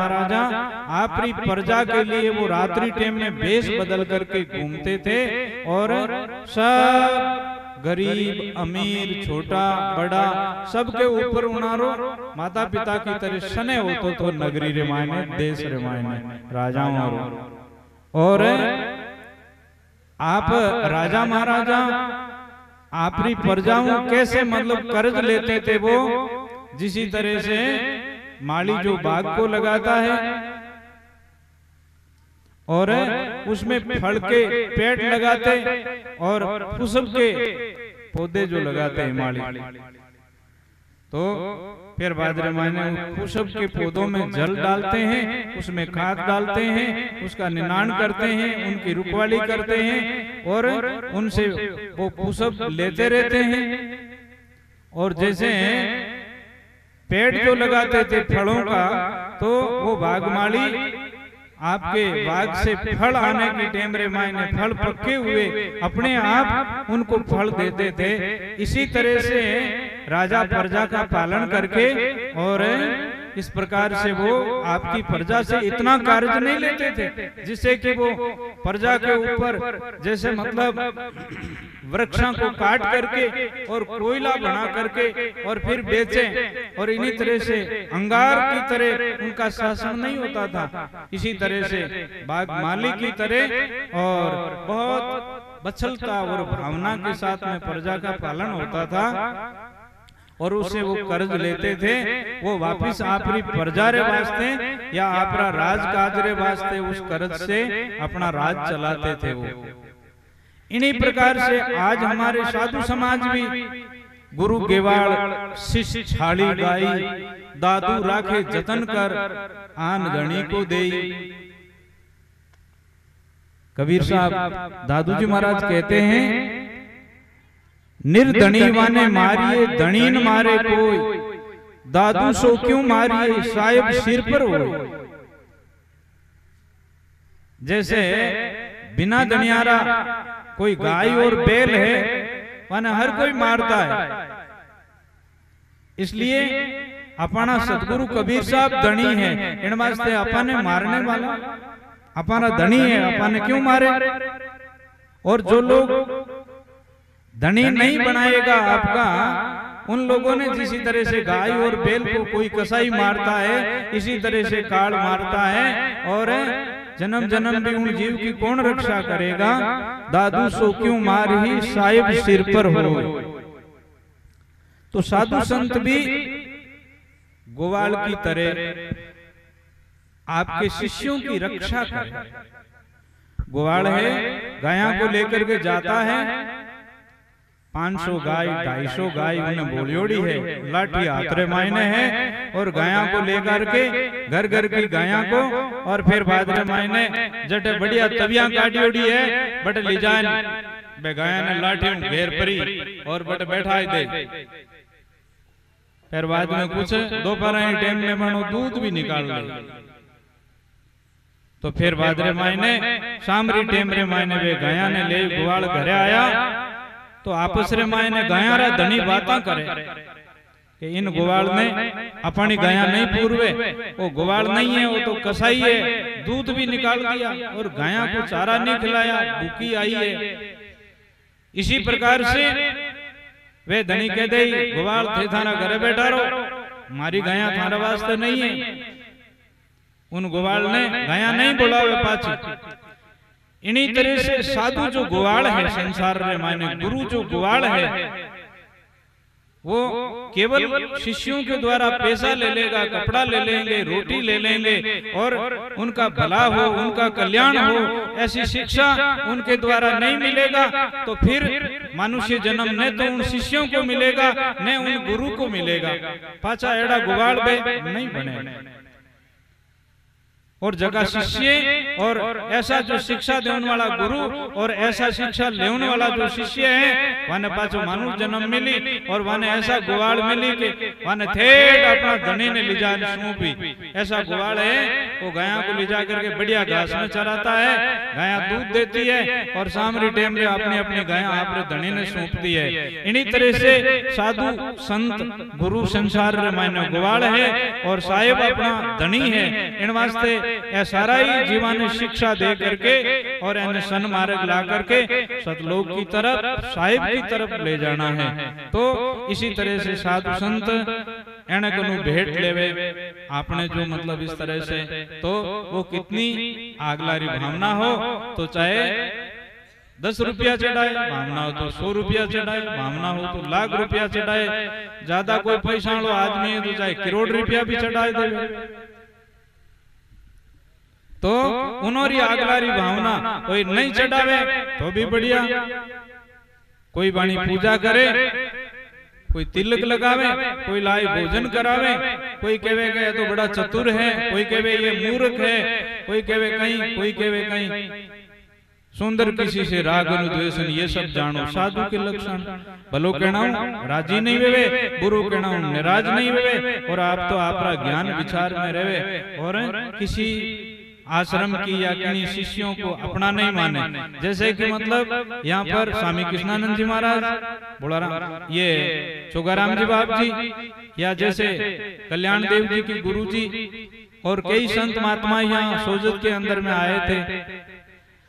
महाराजा आपकी प्रजा के लिए वो रात्रि टाइम में वेश बदल करके घूमते थे और सब गरीब अमीर छोटा बड़ा सबके ऊपर उनारो। माता पिता की तरह सने होतो तो नगरी रे मायने देश रे मायने राजाओं और आप राजा महाराजा आपकी प्रजाओं कैसे मतलब कर्ज लेते थे वो? जिसी तरह से माली जो बाग को लगाता है और उसमें फल के पेड़ लगाते और कुसुम के पौधे जो लगाते हैं माली। तो फिर भाद्र महीने कुसुम के पौधों में जल डालते हैं उसमें खाद डालते हैं उसका निनान करते हैं उनकी रुखवाली करते हैं और उनसे वो कुसुम लेते रहते हैं। और जैसे पेड़ जो लगाते थे फलों का तो वो बागमाली आपके बाग से फल आने की टेमरे मायने फल पके हुए अपने आप उनको फल देते थे। इसी तरह से राजा प्रजा का पालन करके और इस प्रकार से वो आपकी प्रजा से इतना कार्य नहीं लेते थे जिससे कि वो प्रजा के ऊपर जैसे मतलब वृक्षों को काट करके और कोयला बना करके और फिर बेचे। और इन्हीं तरह से अंगार की तरह उनका शासन नहीं होता था। इसी तरह से बाग माली की तरह और बहुत बछलता और भावना के साथ में प्रजा का पालन होता था। और उससे वो कर्ज लेते थे, वो वापिस आपरी प्रजा रे वास्ते या आपरा राज काज रे वास्ते उस कर्ज से अपना राज चलाते थे वो। इन्हीं प्रकार से आज हमारे साधु समाज भी गुरु गेवाड़ शिष्य गाई दादू राखे जतन कर आन गणी को दे कबीर साहब दादू जी महाराज कहते हैं निर्धनी वाने मारिए धनीन मारे कोई। दादू सो क्यों मारिए साहेब सिर पर हो। जैसे बिना दनियारा कोई गाय और बैल है वह हर कोई मारता है। इसलिए अपना सदगुरु कबीर साहब धनी है। इन वास्ते अपने मारने वाला अपना धनी है अपने क्यों मारे? और जो लोग धनी नहीं बनाएगा आपका उन लोगों ने जिसी तरह से गाय और बैल को कोई कसाई मारता है इसी तरह से काल मारता है और जन्म जन्म भी उन जीव की कौन रक्षा करेगा? दादू सो क्यों मार? ही साहिब सिर पर हो। तो साधु संत भी गोवाल की तरह आपके शिष्यों की रक्षा करें। गोवाल है गाया को लेकर के जाता है। 500 गाय 250 गाय उन्हें बोलियोड़ी है। लाठी आतरे मायने है और गाया को लेकर के घर घर की गाया को और फिर भादरे मायने जटे बढ़िया तबिया काटियोड़ी है बट ले जाए बे गाया ने लाठी घेर परी और बट बैठा दे फिर बाद में कुछ दोपहर टाइम में मानो दूध भी निकाल ले। तो फिर भादरे मायने सामरी टेम रे मायने वे गाया ने ले गुवाल घरे आया। तो आपस रे मायने गाया रा धनी बाता करे। कि इन गोवाल ने अपनी गाया नहीं पूर्वे। वो गोवाल नहीं है वो तो कसाई है। दूध भी निकाल दिया और गाया को चारा नहीं खिलाया भूखी आई है। इसी प्रकार से वे धनी कह दे गोवाल थे थाना घरे बैठा रहो। मारी गाया थारा वास्ते नहीं है। उन गोवाल ने गाया नहीं बोला वे पाची इन्हीं तरह से साधु जो गुवाड़ है संसार में माने गुरु जो गुवाड़ है वो केवल शिष्यों के द्वारा पैसा ले लेगा कपड़ा ले लेंगे रोटी ले लेंगे और उनका भला हो उनका कल्याण हो ऐसी शिक्षा उनके द्वारा नहीं मिलेगा तो फिर मनुष्य जन्म न तो उन शिष्यों को मिलेगा न उन गुरु को मिलेगा। पाचा एड़ा गुवाड़ नहीं बने। और जगह शिष्य और ऐसा जो शिक्षा देने वाला गुरु और ऐसा शिक्षा लेने वाला जो शिष्य है वाने पाछो मानव जन्म मिली और वाने ऐसा गुवाड़ मिली कि वाने थेट अपना धनी ने लिजा सूपी। ऐसा गुवाड़ है वो गाया को लिजा करके बढ़िया घास में चराता है गाया दूध देती है और सामरी टाइम में अपनी अपनी गाया आपने धनी ने सौंपती है इन्हीं तरह से साधु संत गुरु संसार मायने गुवाड़ है और साहेब अपना धनी है इन वास्ते सारा ही जीवन शिक्षा दे करके और इन सन्मार्ग ला करके सतलोक की तरफ़, साहिब की तरफ़ ले जाना है। तो इसी तरह से साधु संत एने कनु भेंट लेवे। आपने जो मतलब इस तरह से तो वो कितनी आगलारी भावना हो तो चाहे दस रुपया चढ़ाए, भावना हो तो सौ रुपया चढ़ाए, भावना हो तो लाख रुपया चढ़ाए, ज़्यादा कोई पैसा आदमी है तो चाहे करोड़ रुपया भी चढ़ाए देवे। तो उन्होंने आगलारी भावना कोई नहीं चढ़ावे तो भी बढ़िया। कोई वाणी पूजा करे कोई तिलक लगावे कोई लाई भोजन करावे कोई कहे गए तो बड़ा चतुर है कोई कहे ये मूर्ख है कोई कहे कहीं कोई कहे कहीं सुंदर किसी से राग अनुद्वेषण ये सब जानो साधु के लक्षण। भलो कहना राज़ी नहीं वेवे बुरो कहना निराज नहीं वेवे और आप तो आपका ज्ञान विचार में रहे। और किसी आश्रम की या किन्हीं शिष्यों को अपना नहीं माने। जैसे कि मतलब यहाँ पर स्वामी कृष्णानंद जी महाराज बोला ये चोगाराम जी बाप जी या जैसे कल्याण देव जी की गुरु जी और कई संत महात्मा यहाँ सोजत के अंदर में आए थे।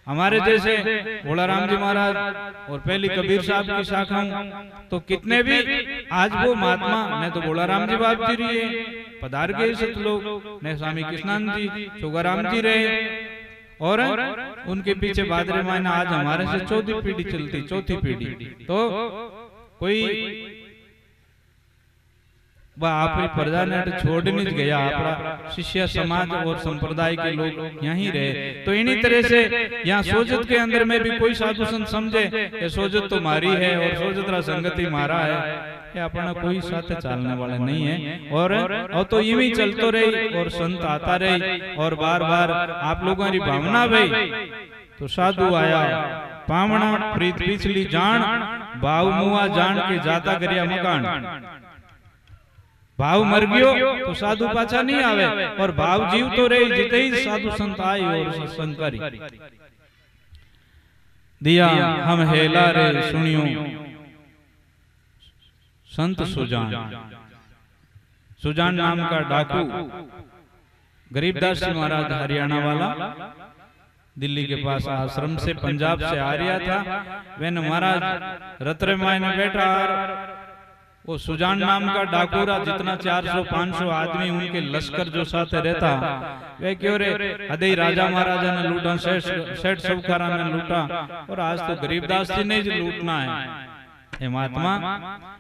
हमारे जैसे भोलाराम जी महाराज और पहली कबीर साहब की शाखा तो कितने भी आज वो महात्मा ने तो भोलाराम जी बाप जी रही पधार गए सत लोग ने स्वामी कृष्णानंद जी चोगाराम जी रहे। और उनके पीछे बादरे मायना आज हमारे से चौथी पीढ़ी चलती चौथी पीढ़ी। तो कोई वह आप प्रजा ने छोड़ने गया अपना शिष्य समाज और संप्रदाय के लोग यहीं रहे। तो इन्हीं तरह से यहाँ सोजत के अंदर में भी कोई साधु संत समझे कि सोजत तो मारी है और सोजत रा संगति मारा है। ये अपना कोई साथ चलने वाला नहीं है। और और तो यूँ चलते रही और संत आता रही और बार बार आप लोगों की भावना भाई तो साधु आया पावना प्रीत पिछली जान भाव मुआ जान के जाता करिया मकान भाव मर गयो तो साधु पाछा नहीं आवे। और भाव जीव तो रही जिते ही साधु संत आए और सत्संग करी। दिया हम हेला रे सुनियो। संत सुजान। सुजान। नाम का डाकू। गरीबदास जी महाराज हरियाणा वाला दिल्ली के पास आश्रम से पंजाब से आ रहा था। वह महाराज रत्र में बैठा वो सुजान नाम का डाकूरा जितना 400 500 आदमी उनके लश्कर जो साथ रहता। वे क्यों रे अदय राजा महाराजा ने लूटा सेठ सबखारा ने लूटा। और आज तो गरीबदास जी ने लूटना है। हे। महात्मा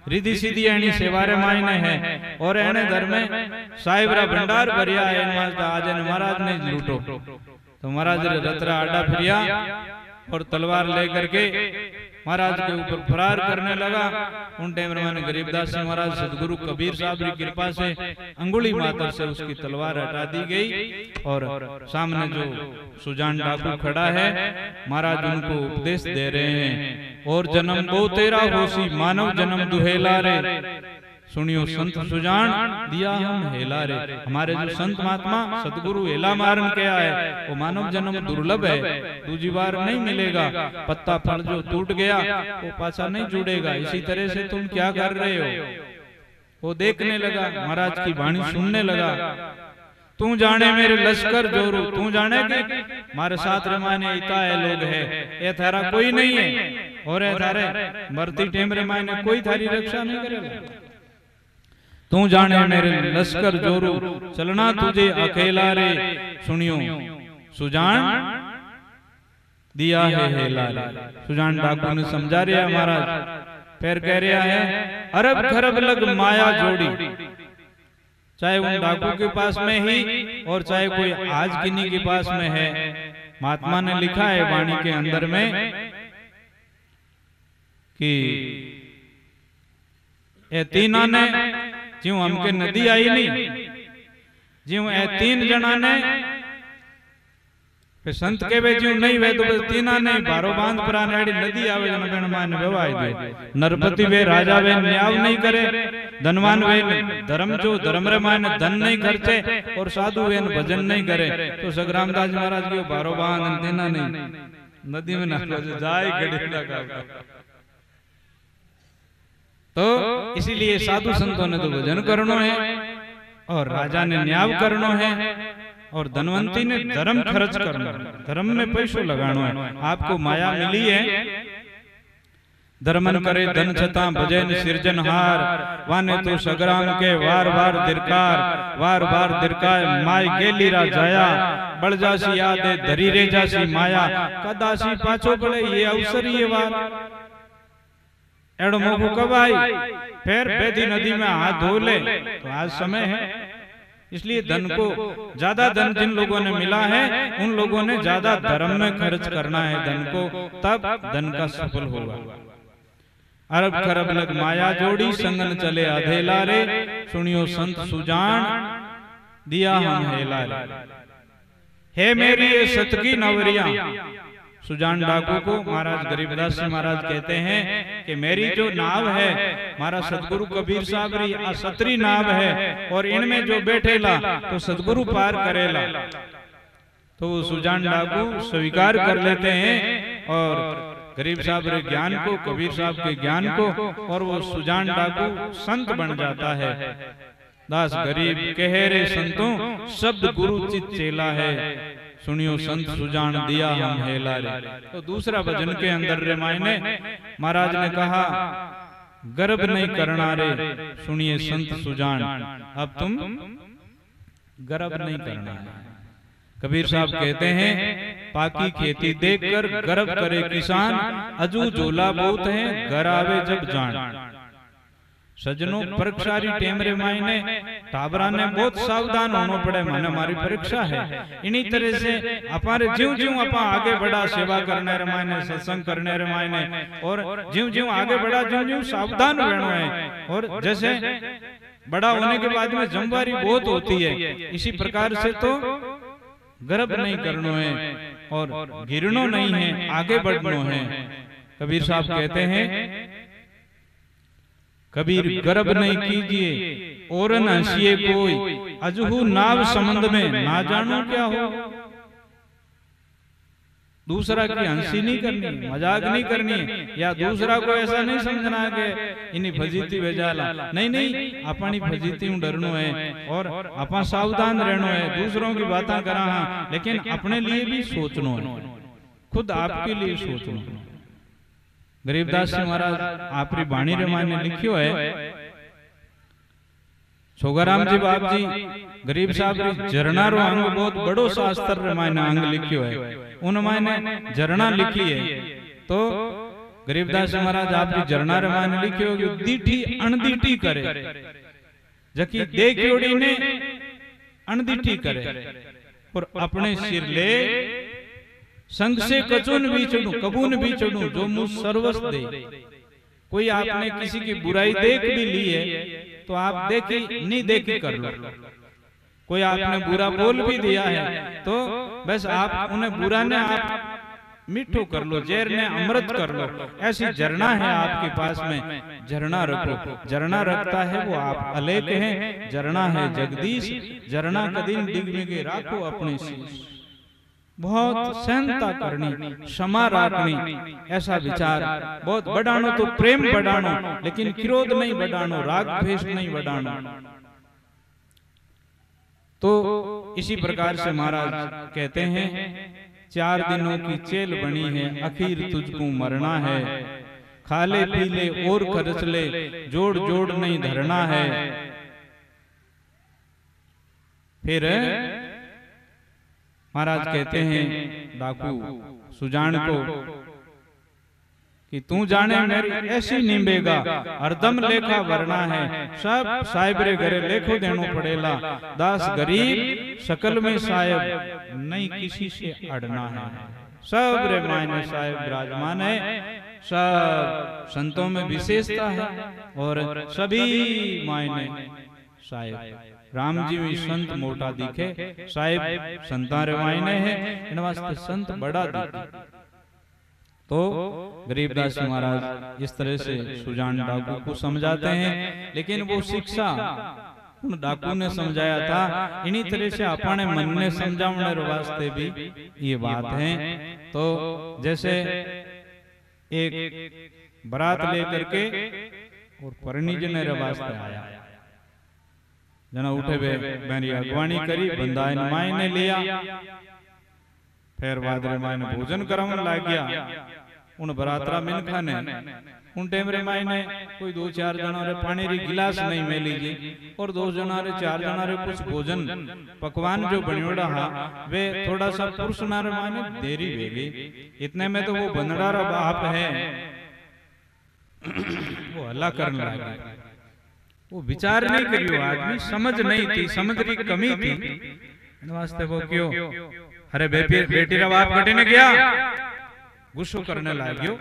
रिधि सीधी एनी सेवारे मायने है। और एने दर में साहिबरा भंडार भरिया है आज महाराज ने लूटो। तो महाराज रतरा आडा फिरिया और तलवार लेकर के महाराज के ऊपर फरार करने लगा। उन टाइम मैंने गरीबदास जी महाराज, सदगुरु कबीर साहब की कृपा से अंगुली मात्र से उसकी तलवार हटा दी गई और सामने जो सुजान डाकू खड़ा है, महाराज उनको उपदेश दे रहे हैं। और जन्म दो तेरा होशी मानव जन्म दुहेला रे सुनियो संत सुजान दिया हम हेला रे हमारे जो संत महात्मा सतगुरु हेला मारन क्या है वो मानव जन्म दुर्लभ है। दूसरी बार नहीं मिलेगा। पत्ता फल जो टूट गया वो पाछा नहीं जुड़ेगा। इसी तरह से तुम क्या कर रहे हो? वो देखने लगा महाराज की वाणी सुनने लगा। तू जाने मेरे लश्कर जोरू। तू जाने कि मारे साथ रमाने इता है लोग है। ये थारा कोई नहीं है। और ये थारे मरती टेम रमाने कोई थारी रक्षा नहीं करेगा तू जाने मेरे लश्कर जोरू चलना तुझे अकेला रे सुनियो। सुजान? दिया है हेला रे सुजान डाकू ने समझा रहा महाराज। फिर कह रहा है अरब खरब लग माया जोड़ी। चाहे उन डाकू के पास में ही और चाहे कोई आज किन्हीं के पास में है। महात्मा ने लिखा है वाणी के अंदर में कि ये तीना ने ज्यों हमके नदी आई नहीं ज्यों ए तीन जना ने फिर संत के वे ज्यों नहीं वे तो बस तीना नहीं बारो बाँध पुराने आड़ी नदी आवे जन गण मान व्यवाय दे। नरपति वे राजा वे न्याव नहीं करे धनवान वे धर्म जो धर्म रे मान धन नहीं खर्चे और साधु वे भजन नहीं करे तो सगराम दास महाराज के बारो बाँध देना नहीं। नदी में ना जाए गड़ी तो इसीलिए साधु संतों ने तो भजन करनो है और राजा ने न्याय करनो है और धनवंती ने धर्म खर्च करना धर्म में पैसों लगानो है। आपको माया मिली है? धर्मन करे धन छता भजन सिरजनहार वाने तो सग्राम के वार वार दिरकार। वार वार दिरकाय माय गेली रा जाया। बळ जासी यादे धरी रे जासी माया। कदासी पाछो पड़े ये अवसर ये वार। एड़ो मोको कब आई फिर बेदी नदी में हाथ धो ले। तो आज समय है। इसलिए धन को ज़्यादा धन जिन लोगों ने मिला है उन लोगों ने ज़्यादा धर्म में खर्च करना है धन को तब धन का सफल होगा। अरब खरब लग माया जोड़ी संगन चले अधेला रे सुनियो संत सुजान दिया हम हेला रे हे मेरी ये सतकी नवरिया। सुजान डाकू को महाराज गरीबदास जी महाराज कहते हैं कि मेरी जो नाव है महाराज सतगुरु कबीर साहब री सतरी नाव है और इनमें जो बैठेला तो सतगुरु पार करेला। तो वो सुजान डाकू स्वीकार कर लेते हैं और गरीब साहब रे ज्ञान को कबीर साहब के ज्ञान को और वो सुजान डाकू संत बन जाता है। दास गरीब कह रे संतों शब्द गुरु चित चेला है। सुनियो संत सुजान दिया हम हेला रे तो दूसरा भजन के अंदर रे मायने महाराज ने कहा गर्भ नहीं करना रे सुनिए संत सुजान। अब तुम गर्भ नहीं करना है कबीर साहब कहते हैं पाकी खेती देखकर गर्भ करे किसान अजू झोला बहुत है घर आवे जब जान। सजनों परीक्षारी टेमरे मायने टाबरा ने बहुत सावधान होना पड़े माने हमारी परीक्षा है इन्हीं तरह से हमारे जीव जीव अपा आगे बढ़ा सेवा करने रे मायने सत्संग करने रे मायने और जीव जीव आगे बढ़ा जीव जीव सावधान रहना है और जैसे बड़ा होने के बाद में जमवारी बहुत होती है इसी प्रकार से तो गर्भ नहीं करनो है और गिरनो नहीं है आगे बढ़नो है कबीर साहब कहते हैं कबीर गर्भ नहीं कीजिए और न हंसिए कोई। अजहू नाव संबंध में ना जानो क्या हो? दूसरा की हँसी नहीं करनी मज़ाक नहीं करनी या दूसरा को ऐसा नहीं समझना कि इन्हीं फजीती भेजाला नहीं नहीं अपनी फजीती में डरनो है और अपन सावधान रहनो है दूसरों की बातें करा। हाँ लेकिन अपने लिए भी सोचनो है। खुद आपके लिए सोचनो गरीबदास जी महाराज आपरी बाणी रे माने लिखियो है। छोगाराम जी बाप जी गरीब साहब री झरना रो अंग बहुत बड़ो शास्त्र रे माने अंग लिखियो है। उन माने झरना लिखी है। तो गरीबदास जी महाराज आपरी झरना रे माने लिखियो कि दीठी अणदीठी करे। जकी देखियोड़ी ने अणदीठी करे। और अपने सिर ले संग से कचुन भी चढ़ू कबून भी चढ़ू जो मुझ सर्वस दे। कोई आपने किसी की बुराई देख भी ली है तो आप देखी नहीं देखी कर लो। कोई आपने बुरा बोल भी दिया है तो बस आप उन्हें बुरा ने आप मिठो कर लो जहर ने अमृत कर लो। ऐसी झरना है आपके पास में। झरना रखो। झरना रखता है वो आप अलेख हैं झरना है जगदीश। झरना कदीम डिग राखो अपने शीश बहुत सहनता करनी क्षमा राखनी ऐसा विचार। बहुत बढ़ानो तो प्रेम बढ़ानो लेकिन क्रोध नहीं बढ़ानो राग द्वेष नहीं बढ़ानो तो इसी प्रकार से महाराज कहते हैं चार दिनों की चेल बनी है अखीर तुझको मरना है। खाले पीले और खर्च ले जोड़ जोड़ नहीं धरना है। फिर महाराज कहते हैं डाकू सुजान को कि तू जाने मेरी ऐसी निम्बेगा हरदम लेखा वरना है सब साहिब रे घरे लेखो देनो पड़ेला दास गरीब शकल में साहेब नहीं किसी से अड़ना है। सब रे मायने साहेब विराजमान है। सब संतों में विशेषता है और सभी मायने साहेब राम जी भी संत मोटा दिखे साहेब है इन वास्ते संत बड़ा दिखे। तो गरीबदास जी महाराज इस तरह से सुजान डाकू को समझाते हैं लेकिन वो शिक्षा उन डाकू ने समझाया था। इन्हीं तरह से अपने मन ने समझाने वास्ते भी ये बात है। तो जैसे एक बरात लेकर के और परिणिजन वास्ते आया। जना उठे वे मेरी अगवानी करी बंदा इन माई ने लिया। फिर वादरे माई ने भोजन करावन लग गया। उन बरातरा मिनखा ने उन टाइम रे माई ने कोई दो चार जना रे पानी री गिलास नहीं मेली जी। और दो जना रे चार जना रे कुछ भोजन। पकवान जो बनियोड़ा हा वे थोड़ा सा पुरुष ना रे माई ने देरी वेगी। इतने में तो वो बंदड़ा रा बाप है। वो हल्ला करने लगा वो विचार नहीं करियो आदमी समझ नहीं थी समझ की कमी थी। वास्ते वो क्यों? अरे बेटी बेटी रा बाप घटी ने गया। गुस्सो करने लग गयो